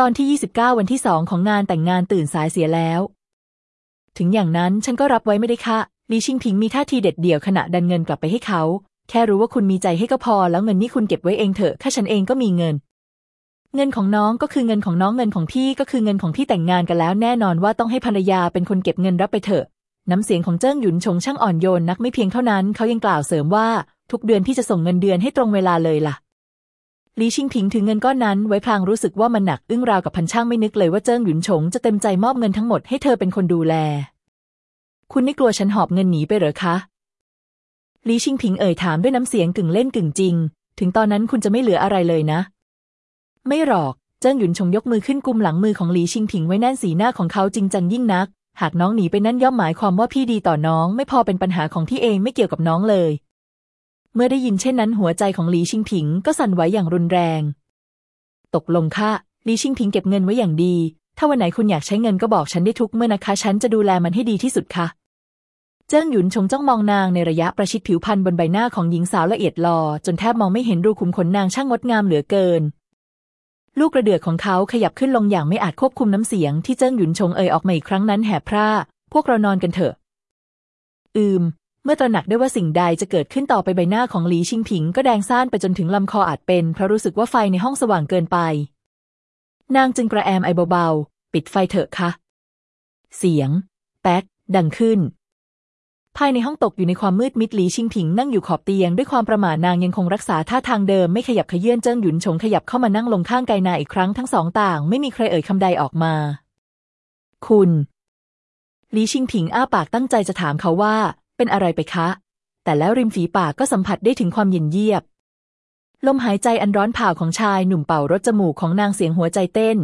ตอนที่ 29 วันที่สองของงานแต่งงานตื่นสายเสียแล้ว ถึงอย่างนั้นฉันก็รับไว้ไม่ได้ค่ะลีชิงพิงมีท่าทีเด็ดเดี่ยวขณะดันเงินกลับไปให้เขา แค่รู้ว่าคุณมีใจให้ก็พอ แล้วเงินนี่คุณเก็บไว้เองเถอะข้าฉันเองก็มีเงิน เงินของน้องก็คือเงินของน้องเงินของพี่ก็คือเงินของพี่แต่งงานกันแล้ว แน่นอนว่าต้องให้ภรรยาเป็นคนเก็บเงินรับไปเถอะ น้ำเสียงของเจิ้งหยุนชงช่างอ่อนโยนนักไม่เพียงเท่านั้น เขายังกล่าวเสริมว่า ทุกเดือนพี่จะส่งเงินเดือนให้ตรงเวลาเลยล่ะ ลีชิงผิงถือเงินก้อนนั้นไว้พลางรู้สึกว่ามันหนักอึ้งราวกับพันช่างไม่นึกเลยว่าเจิ้งหยุนชงจะเต็มใจมอบเงินทั้งหมดให้เธอเป็นคนดูแล คุณไม่กลัวฉันหอบเงินหนีไปเหรอคะลีชิงผิงเอ่ยถามด้วยน้ำเสียงกึ่งเล่นกึ่งจริง ถึงตอนนั้นคุณจะไม่เหลืออะไรเลยนะ ไม่หรอก เจิ้งหยุนชงยกมือขึ้นกุมหลังมือของลีชิงผิงไว้แน่นสีหน้าของเขาจริงจังยิ่งนัก หากน้องหนีไปนั่นย่อมหมายความว่าพี่ดีต่อน้อง ไม่พอเป็นปัญหาของพี่เองไม่เกี่ยวกับน้องเลย เมื่อได้ยินเช่นนั้นหัวใจของหลีชิงผิงก็สั่นไหวอย่างรุนแรง ตกลงค่ะหลีชิงพิงเก็บเงินไว้อย่างดี ถ้าวันไหนคุณอยากใช้เงินก็บอกฉันได้ทุกเมื่อนะคะ ฉันจะดูแลมันให้ดีที่สุดค่ะ เจิ้งหยุนชงจ้องมองนางในระยะประชิดผิวพรรณบนใบหน้าของหญิงสาวละเอียดลอ จนแทบมองไม่เห็นรูขุมขนนางช่างงดงามเหลือเกิน ลูกกระเดือกของเขาขยับขึ้นลงอย่างไม่อาจควบคุมน้ำเสียงที่เจิ้งหยุนชงเอ่ยออกมาอีกครั้งนั้นแหบพร่าพวกเรานอนกันเถอะ อืม เมื่อตระหนักได้ว่าสิ่งใดจะเกิดขึ้นต่อไปใบหน้าของหลีชิงผิง ก็แดงซ่านไปจนถึงลำคออาจเป็นเพราะรู้สึกว่าไฟในห้องสว่างเกินไป นางจึงกระแอมไอเบาๆ ปิดไฟเถอะคะเสียง แป๊กดังขึ้น ภายในห้องตกอยู่ในความมืดมิดหลีชิงผิงนั่งอยู่ขอบเตียง ด้วยความประหม่านางยังคงรักษาท่าทางเดิมไม่ขยับขยื่นเจิ้งหยุนชงขยับเข้ามานั่งลงข้างไกนาอีกครั้งทั้งสองต่าง ไม่มีใครเอ่ยคำใดออกมา คุณหลีชิงผิงอ้าปากตั้งใจจะถามเขาว่า เป็นอะไรไปคะ แต่แล้วริมฝีปากก็สัมผัสได้ถึงความเย็นเยียบ ลมหายใจอันร้อนเผาของชายหนุ่มเป่ารถจมูกของนางเสียงหัวใจเต้น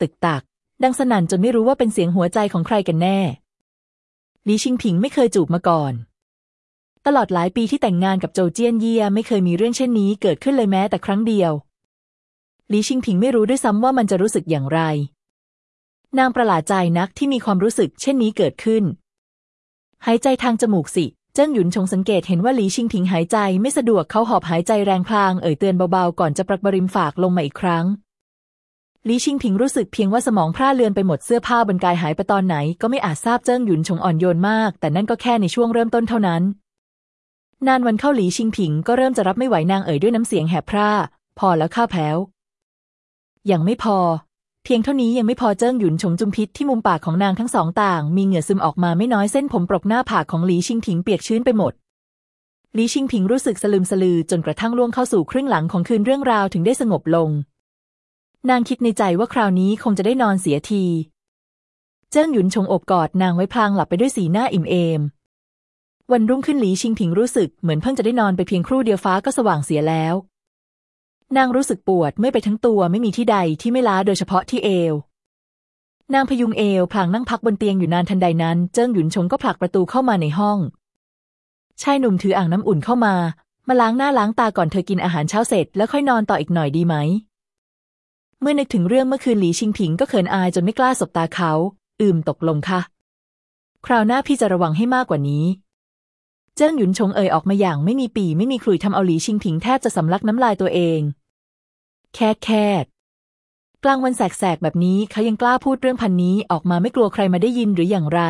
ตึกตัก ดังสนั่นจนไม่รู้ว่าเป็นเสียงหัวใจของใครกันแน่ลีชิงผิงไม่เคยจูบมาก่อน ตลอดหลายปีที่แต่งงานกับโจเจี้ยนเยี่ยไม่เคยมีเรื่องเช่นนี้เกิดขึ้นเลยแม้แต่ครั้งเดียวลีชิงผิงไม่รู้ด้วยซ้ำว่ามันจะรู้สึกอย่างไร นางประหลาดใจนักที่มีความรู้สึกเช่นนี้เกิดขึ้น หายใจทางจมูกสิ เจิ้งหยุนชงสังเกตเห็นว่าหลีชิงผิงหายใจไม่สะดวกเขาหอบหายใจแรงพลางเอ่ยเตือนเบาๆ ก่อนจะปรักบริมฝากลงมาอีกครั้งหลีชิงผิงรู้สึกเพียงว่าสมองพร่าเลือนไปหมดเสื้อผ้าบนกายหายไปตอนไหน ก็ไม่อาจทราบเจิ้งหยุนชงอ่อนโยนมาก แต่นั่นก็แค่ในช่วงเริ่มต้นเท่านั้น นานวันเข้าหลีชิงผิงก็เริ่มจะรับไม่ไหวนางเอ่ยด้วยน้ำเสียงแหบพร่า พอแล้วข้าแพ้วยังไม่พอ เพียงเท่านี้ยังไม่พอเจิ้งหยุนชงจุมพิษที่มุมปากของนางทั้งสองต่าง มีเหงื่อซึมออกมาไม่น้อยเส้นผมปรกหน้าผากของหลีชิงผิงเปียกชื้นไปหมดหลีชิงผิงรู้สึกสลืมสลือจนกระทั่งล่วงเข้าสู่ครึ่งหลังของคืนเรื่องราวถึงได้สงบลง นางคิดในใจว่าคราวนี้คงจะได้นอนเสียที เจิ้งหยุนชงอบกอดนางไว้พลางหลับไปด้วยสีหน้าอิ่มเอม วันรุ่งขึ้นหลีชิงผิงรู้สึกเหมือนเพิ่งจะได้นอนไปเพียงครู่เดียวฟ้าก็สว่างเสียแล้ว นางรู้สึกปวดไม่ไปทั้งตัวไม่มีที่ใดที่ไม่ล้าโดยเฉพาะที่เอว นางพยุงเอวพลางนั่งพักบนเตียงอยู่นานทันใดนั้น เจิ้งหยุนชงก็ผลักประตูเข้ามาในห้อง ชายหนุ่มถืออ่างน้ำอุ่นเข้ามา มาล้างหน้าล้างตาก่อนเธอกินอาหารเช้าเสร็จแล้วค่อยนอนต่ออีกหน่อยดีไหม เมื่อนึกถึงเรื่องเมื่อคืนหลีชิงผิงก็เขินอายจนไม่กล้าสบตาเขา อืมตกลงค่ะ คราวหน้าพี่จะระวังให้มากกว่านี้ เจิ้งหยุนชงเอ่ยออกมาอย่างไม่มีปีไม่มีคลุยทำเอาหลีชิงผิงแทบจะสำลักน้ำลายตัวเอง แค่แค่กลางวันแสกๆแบบนี้เขายังกล้าพูดเรื่องพันนี้ออกมาไม่กลัวใครมาได้ยินหรืออย่างไร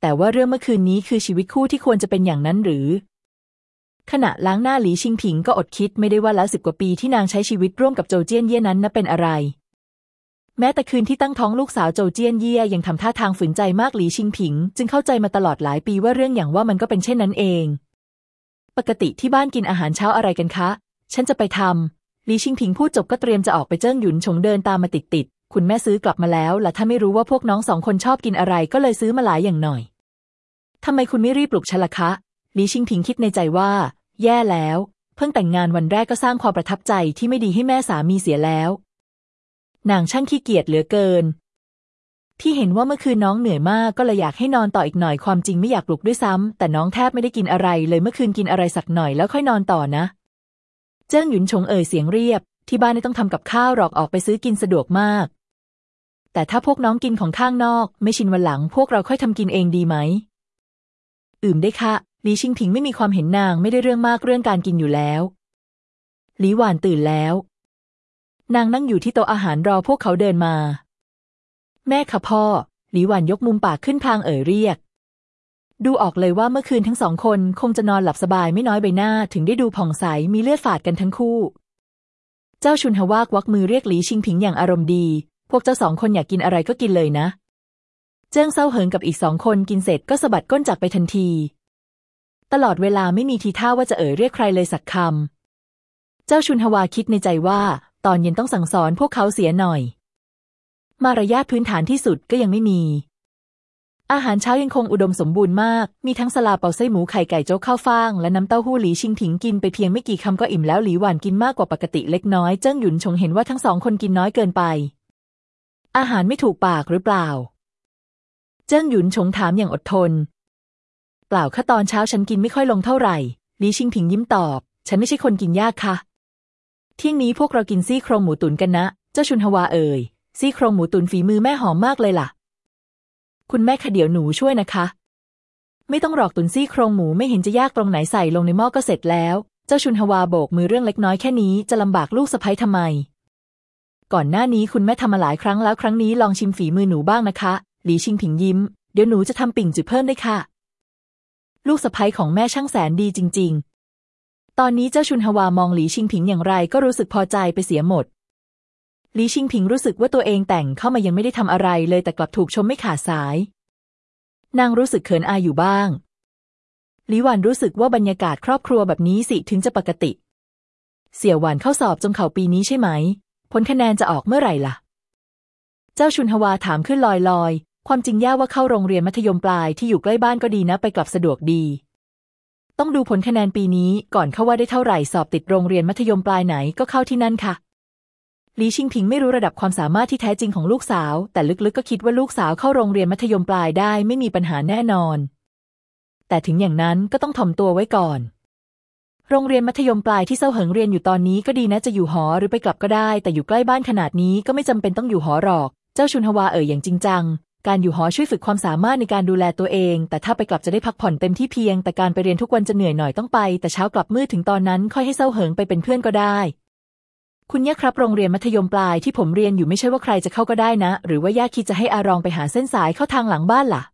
แต่ว่าเรื่องเมื่อคืนนี้คือชีวิตคู่ที่ควรจะเป็นอย่างนั้นหรือ ขณะล้างหน้าหลีชิงผิงก็อดคิดไม่ได้ว่าแล้วสิบกว่าปีที่นางใช้ชีวิตร่วมกับโจเจี้ยนเย่นั้นนับเป็นอะไร แม้แต่คืนที่ตั้งท้องลูกสาวโจเจี้ยนเย่ยังทำท่าทางฝืนใจมากหลีชิงผิง จึงเข้าใจมาตลอดหลายปีว่าเรื่องอย่างว่ามันก็เป็นเช่นนั้นเอง ปกติที่บ้านกินอาหารเช้าอะไรกันคะ ฉันจะไปทำลีชิงพิงพูดจบก็เตรียมจะออกไปเจิ้งหยุนชงเดินตามมาติดๆคุณแม่ซื้อกลับมาแล้วและถ้าไม่รู้ว่าพวกน้องสองคนชอบกินอะไรก็เลยซื้อมาหลายอย่างหน่อยทำไมคุณไม่รีบปลุกฉันล่ะคะลีชิงพิงคิดในใจว่า แย่แล้ว เพิ่งแต่งงานวันแรกก็สร้างความประทับใจที่ไม่ดีให้แม่สามีเสียแล้ว นางช่างขี้เกียจเหลือเกิน พี่เห็นว่าเมื่อคืนน้องเหนื่อยมากก็เลยอยากให้นอนต่ออีกหน่อยความจริงไม่อยากปลุกด้วยซ้ำแต่น้องแทบไม่ได้กินอะไรเลยเมื่อคืนกินอะไรสักหน่อยแล้วค่อยนอนต่อนะ เจิ้งหยุนชงเอ่ยเสียงเรียบ ที่บ้านไม่ต้องทำกับข้าวหรอกออกไปซื้อกินสะดวกมาก แต่ถ้าพวกน้องกินของข้างนอก ไม่ชินวันหลัง พวกเราค่อยทำกินเองดีไหมอืมได้ค่ะลีชิงผิงไม่มีความเห็นนางไม่ได้เรื่องมากเรื่องการกินอยู่แล้วหลีหวานตื่นแล้ว นางนั่งอยู่ที่โต๊ะอาหารรอพวกเขาเดินมา แม่ค่ะพ่อ หลีหวันยกมุมปากขึ้นพลางเอ่ยเรียก ดูออกเลยว่าเมื่อคืนทั้งสองคนคงจะนอนหลับสบายไม่น้อยใบหน้าถึงได้ดูผ่องใสมีเลือดฝาดกันทั้งคู่ เจ้าชุนฮวากวักมือเรียกหลีชิงผิงอย่างอารมณ์ดี พวกเจ้าสองคนอยากกินอะไรก็กินเลยนะ เจิ้งเซาเหิงกับอีกสองคนกินเสร็จก็สะบัดก้นจากไปทันที ตลอดเวลาไม่มีทีท่าว่าจะเอ่ยเรียกใครเลยสักคำเจ้าชุนฮวาคิดในใจว่า ตอนเย็นต้องสั่งสอนพวกเขาเสียหน่อย มารยาทพื้นฐานที่สุดก็ยังไม่มี อาหารเช้ายังคงอุดมสมบูรณ์มาก มีทั้งสลาเปาไส้หมูไข่ไก่โจ๊กข้าวฟ่าง และน้ำเต้าหู้หลีชิงถิงกินไปเพียงไม่กี่คำก็อิ่มแล้วหลีหวานกินมากกว่าปกติเล็กน้อยเจิ้งหยุนชงเห็นว่าทั้งสองคนกินน้อยเกินไป อาหารไม่ถูกปากหรือเปล่า เจิ้งหยุนชงถามอย่างอดทน เปล่าค่ะตอนเช้าฉันกินไม่ค่อยลงเท่าไหร่หลีชิงผิงยิ้มตอบ ฉันไม่ใช่คนกินยากค่ะ เที่ยงนี้พวกเรากินซี่โครงหมูตุ๋นกันนะ เจ้าชุนฮวาเอ่ย ซี่โครงหมูตุ๋นฝีมือแม่หอมมากเลยล่ะ คุณแม่คะเดี๋ยวหนูช่วยนะคะ ไม่ต้องหรอกตุ๋นซี่โครงหมูไม่เห็นจะยากตรงไหนใส่ลงในหม้อก็เสร็จแล้ว เจ้าชุนฮวาโบกมือเรื่องเล็กน้อยแค่นี้จะลำบากลูกสะใภ้ทำไม ก่อนหน้านี้คุณแม่ทำมาหลายครั้งแล้วครั้งนี้ลองชิมฝีมือหนูบ้างนะคะ หลีชิงผิงยิ้ม เดี๋ยวหนูจะทำปิ่งจือเพิ่มได้ค่ะ ลูกสะใภ้ของแม่ช่างแสนดีจริง ๆ ตอนนี้เจ้าชุนฮวามองหลีชิงผิงอย่างไรก็รู้สึกพอใจไปเสียหมด หลีชิงผิงรู้สึกว่าตัวเองแต่งเข้ามายังไม่ได้ทำอะไรเลยแต่กลับถูกชมไม่ขาดสาย นางรู้สึกเขินอายอยู่บ้าง หลีหวันรู้สึกว่าบรรยากาศครอบครัวแบบนี้สิถึงจะปกติ เสี่ยวหวานเข้าสอบจงเข่าปีนี้ใช่ไหม ผลคะแนนจะออกเมื่อไหร่ล่ะ เจ้าชุนฮวาถามขึ้นลอยๆ ความจริงย่าว่าเข้าโรงเรียนมัธยมปลายที่อยู่ใกล้บ้านก็ดีนะไปกลับสะดวกดี ต้องดูผลคะแนนปีนี้ก่อนเข้าว่าได้เท่าไหร่สอบติดโรงเรียนมัธยมปลายไหนก็เข้าที่นั่นค่ะหลีชิงผิงไม่รู้ระดับความสามารถที่แท้จริงของลูกสาว แต่ลึกๆก็คิดว่าลูกสาวเข้าโรงเรียนมัธยมปลายได้ไม่มีปัญหาแน่นอน แต่ถึงอย่างนั้นก็ต้องถ่อมตัวไว้ก่อน โรงเรียนมัธยมปลายที่เซาเหิงเรียนอยู่ตอนนี้ก็ดีนะจะอยู่หอหรือไปกลับก็ได้ แต่อยู่ใกล้บ้านขนาดนี้ก็ไม่จำเป็นต้องอยู่หอหรอก เจ้าชุนฮวาเอ่ยอย่างจริงจัง การอยู่หอช่วยฝึกความสามารถในการดูแลตัวเอง แต่ถ้าไปกลับจะได้พักผ่อนเต็มที่เพียง แต่การไปเรียนทุกวันจะเหนื่อยหน่อยต้องไป แต่เช้ากลับมืดถึงตอนนั้นค่อยให้เซาเหิงไปเป็นเพื่อนก็ได้ คุณย่าครับโรงเรียนมัธยมปลายที่ผมเรียนอยู่ไม่ใช่ว่าใครจะเข้าก็ได้นะ หรือว่าย่าคิดจะให้อารองไปหาเส้นสายเข้าทางหลังบ้านล่ะ